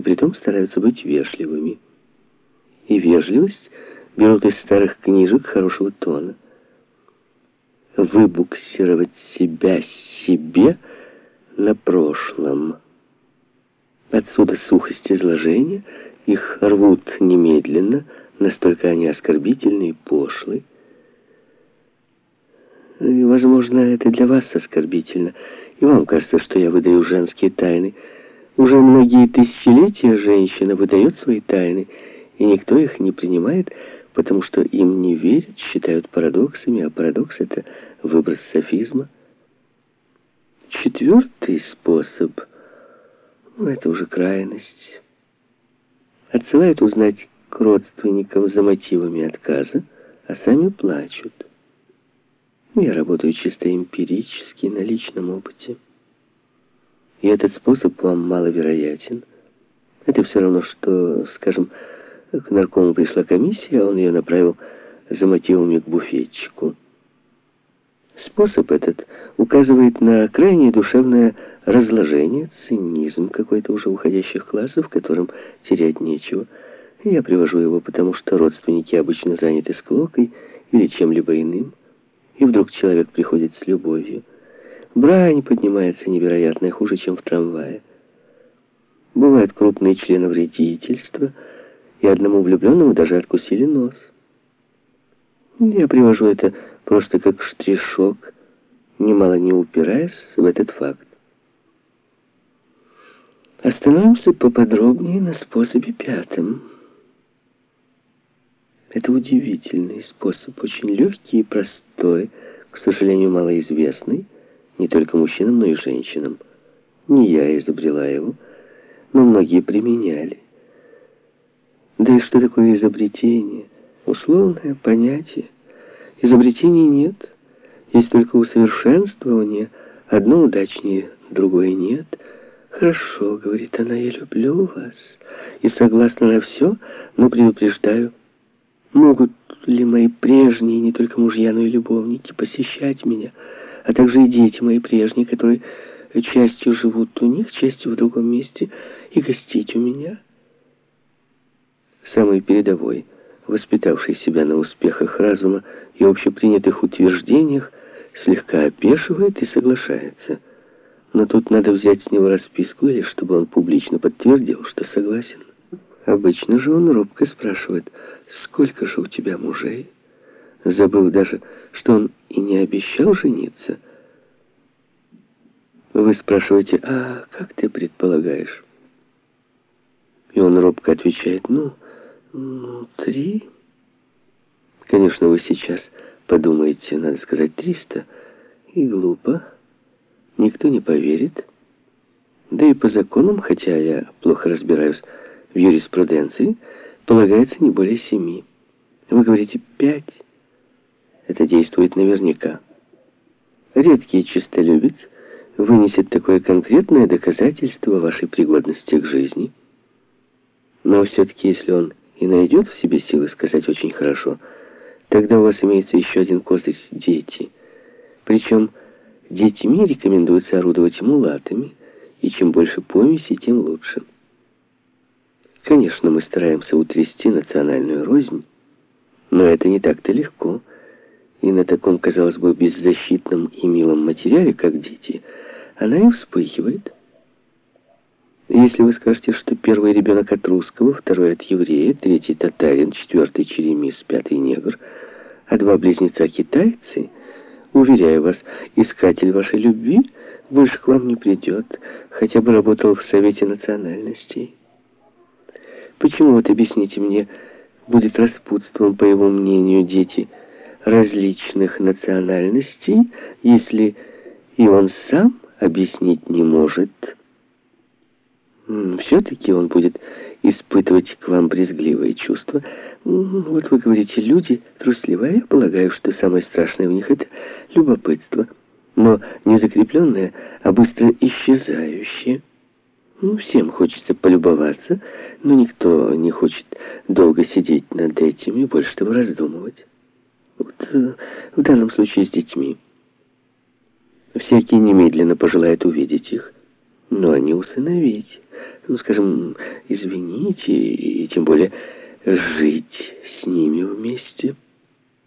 и притом стараются быть вежливыми. И вежливость берут из старых книжек хорошего тона. Выбуксировать себя себе на прошлом. Отсюда сухость изложения, их рвут немедленно, настолько они оскорбительны и пошлы. И, возможно, это для вас оскорбительно, и вам кажется, что я выдаю женские тайны. Уже многие тысячелетия женщина выдает свои тайны, и никто их не принимает, потому что им не верят, считают парадоксами, а парадокс — это выброс софизма. Четвертый способ — ну, это уже крайность. Отсылают узнать к родственникам за мотивами отказа, а сами плачут. Я работаю чисто эмпирически, на личном опыте. И этот способ вам маловероятен. Это все равно, что, скажем, к наркому пришла комиссия, а он ее направил за мотивами к буфетчику. Способ этот указывает на крайнее душевное разложение, цинизм какой-то уже уходящих классов, которым терять нечего. Я привожу его, потому что родственники обычно заняты склокой или чем-либо иным, и вдруг человек приходит с любовью. Брань поднимается невероятная, хуже, чем в трамвае. Бывают крупные члены вредительства, и одному влюбленному даже откусили нос. Я привожу это просто как штришок, немало не упираясь в этот факт. Остановимся поподробнее на способе пятом. Это удивительный способ, очень легкий и простой, к сожалению, малоизвестный, не только мужчинам, но и женщинам. Не я изобрела его, но многие применяли. Да и что такое изобретение? Условное понятие. Изобретений нет, есть только усовершенствование. Одно удачнее, другое нет. «Хорошо», — говорит она, — «я люблю вас и согласна на все, но предупреждаю, могут ли мои прежние, не только мужья, но и любовники, посещать меня, а также и дети мои прежние, которые частью живут у них, частью в другом месте, и гостить у меня?» самый передовой, воспитавший себя на успехах разума и общепринятых утверждениях, слегка опешивает и соглашается. Но тут надо взять с него расписку, или чтобы он публично подтвердил, что согласен. Обычно же он робко спрашивает, сколько же у тебя мужей? Забыл даже, что он и не обещал жениться. Вы спрашиваете, а как ты предполагаешь? И он робко отвечает, ну... Ну, три. Конечно, вы сейчас подумаете, надо сказать, триста. И глупо. Никто не поверит. Да и по законам, хотя я плохо разбираюсь в юриспруденции, полагается не более семи. Вы говорите пять. Это действует наверняка. Редкий чистолюбец вынесет такое конкретное доказательство вашей пригодности к жизни. Но все-таки, если он и найдет в себе силы сказать очень хорошо, тогда у вас имеется еще один козырь – дети. Причем детьми рекомендуется орудовать мулатами, и чем больше помеси, тем лучше. Конечно, мы стараемся утрясти национальную рознь, но это не так-то легко. И на таком, казалось бы, беззащитном и милом материале, как дети, она и вспыхивает – если вы скажете, что первый ребенок от русского, второй от еврея, третий татарин, четвертый черемис, пятый негр, а два близнеца китайцы, уверяю вас, искатель вашей любви больше к вам не придет, хотя бы работал в Совете национальностей. Почему, вот объясните мне, будет распутством, по его мнению, дети различных национальностей, если и он сам объяснить не может, все-таки он будет испытывать к вам брезгливые чувства. Вот вы говорите, люди трусливые. Я полагаю, что самое страшное в них — это любопытство. Но не закрепленное, а быстро исчезающее. Ну, всем хочется полюбоваться, но никто не хочет долго сидеть над этим и больше того раздумывать. Вот э, в данном случае с детьми. Всякий немедленно пожелает увидеть их. но не усыновить. Ну, скажем, извинить и, и тем более жить с ними вместе –